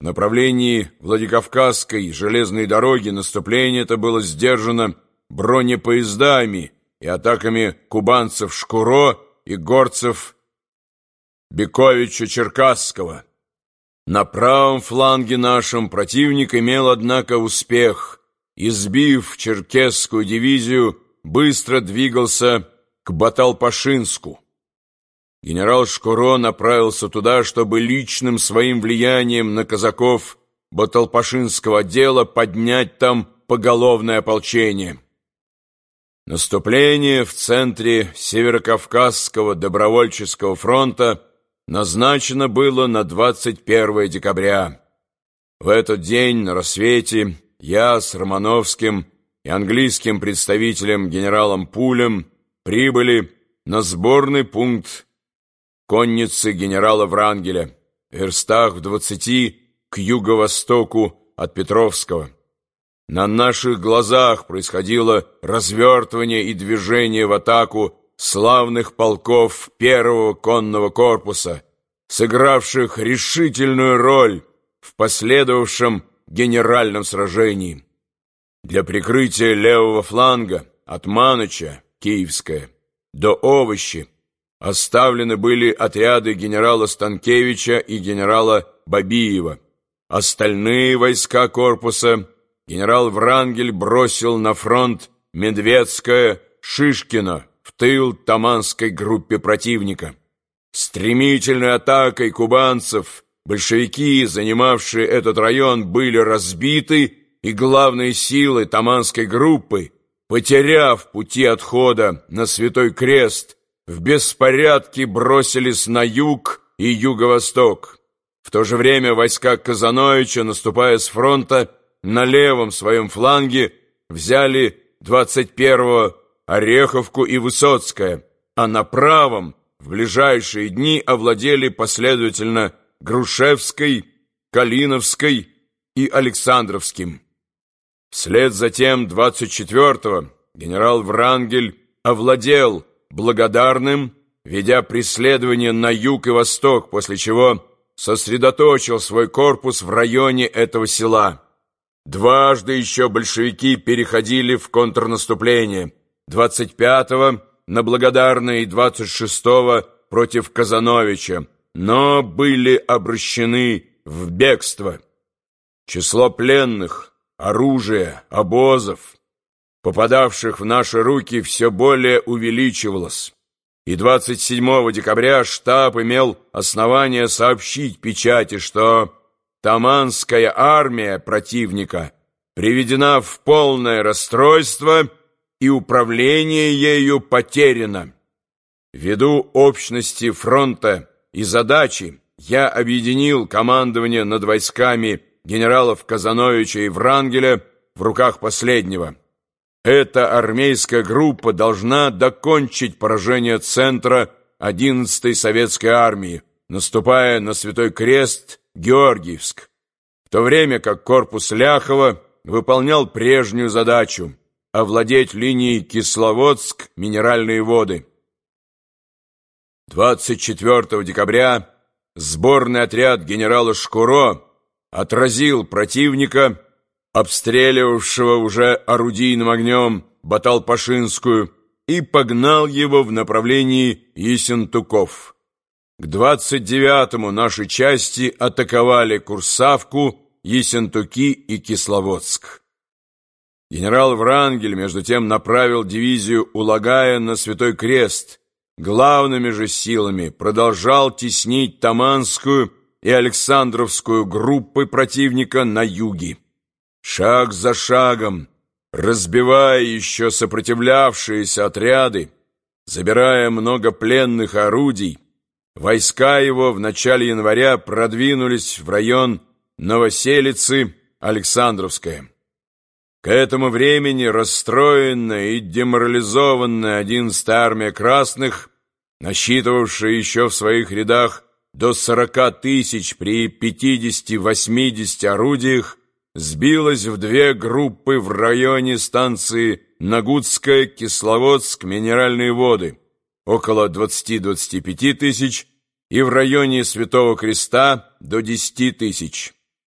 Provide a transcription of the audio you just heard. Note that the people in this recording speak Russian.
В направлении Владикавказской железной дороги наступление это было сдержано бронепоездами и атаками кубанцев Шкуро и горцев Бековича-Черкасского. На правом фланге нашем противник имел, однако, успех. Избив черкесскую дивизию, быстро двигался к Баталпашинску. Генерал Шкуро направился туда, чтобы личным своим влиянием на казаков Баталпашинского отдела поднять там поголовное ополчение. Наступление в центре Северокавказского добровольческого фронта назначено было на 21 декабря. В этот день на рассвете я с Романовским и английским представителем генералом Пулем прибыли на сборный пункт конницы генерала Врангеля, верстах в двадцати к юго-востоку от Петровского. На наших глазах происходило развертывание и движение в атаку славных полков первого конного корпуса, сыгравших решительную роль в последовавшем генеральном сражении. Для прикрытия левого фланга от Маныча, Киевская, до Овощи оставлены были отряды генерала Станкевича и генерала Бабиева. Остальные войска корпуса генерал Врангель бросил на фронт Медведское, Шишкино в тыл Таманской группе противника. Стремительной атакой кубанцев большевики, занимавшие этот район, были разбиты, и главные силы Таманской группы, потеряв пути отхода на Святой Крест, в беспорядке бросились на юг и юго-восток. В то же время войска Казановича, наступая с фронта, на левом своем фланге взяли 21-го Ореховку и Высоцкое, а на правом в ближайшие дни овладели последовательно Грушевской, Калиновской и Александровским. Вслед за тем 24-го генерал Врангель овладел благодарным, ведя преследование на юг и восток, после чего сосредоточил свой корпус в районе этого села. Дважды еще большевики переходили в контрнаступление. 25-го на Благодарное и 26-го против Казановича, но были обращены в бегство. Число пленных, оружия, обозов, попадавших в наши руки, все более увеличивалось. И 27 декабря штаб имел основание сообщить печати, что Таманская армия противника приведена в полное расстройство и управление ею потеряно. Ввиду общности фронта и задачи я объединил командование над войсками генералов Казановича и Врангеля в руках последнего. Эта армейская группа должна докончить поражение центра 11-й советской армии, наступая на Святой Крест, Георгиевск, в то время как корпус Ляхова выполнял прежнюю задачу – овладеть линией Кисловодск, минеральные воды. 24 декабря сборный отряд генерала Шкуро отразил противника, обстреливавшего уже орудийным огнем Баталпашинскую, и погнал его в направлении Ессентуков. К 29-му наши части атаковали Курсавку, Ессентуки и Кисловодск. Генерал Врангель, между тем, направил дивизию Улагая на Святой Крест, главными же силами продолжал теснить Таманскую и Александровскую группы противника на юге. Шаг за шагом, разбивая еще сопротивлявшиеся отряды, забирая много пленных орудий, войска его в начале января продвинулись в район Новоселицы, Александровская. К этому времени расстроенная и деморализованная 11-я армия красных, насчитывавшая еще в своих рядах до 40 тысяч при 50-80 орудиях, сбилась в две группы в районе станции Нагутская, Кисловодск, Минеральные воды, около 20-25 тысяч, и в районе Святого Креста до 10 тысяч.